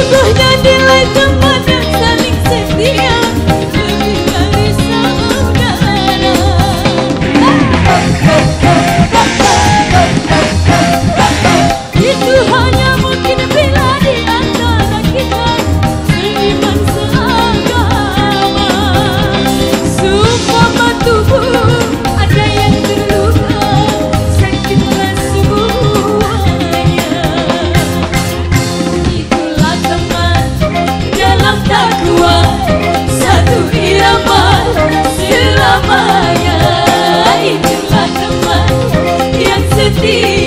Sesungguhnya ti.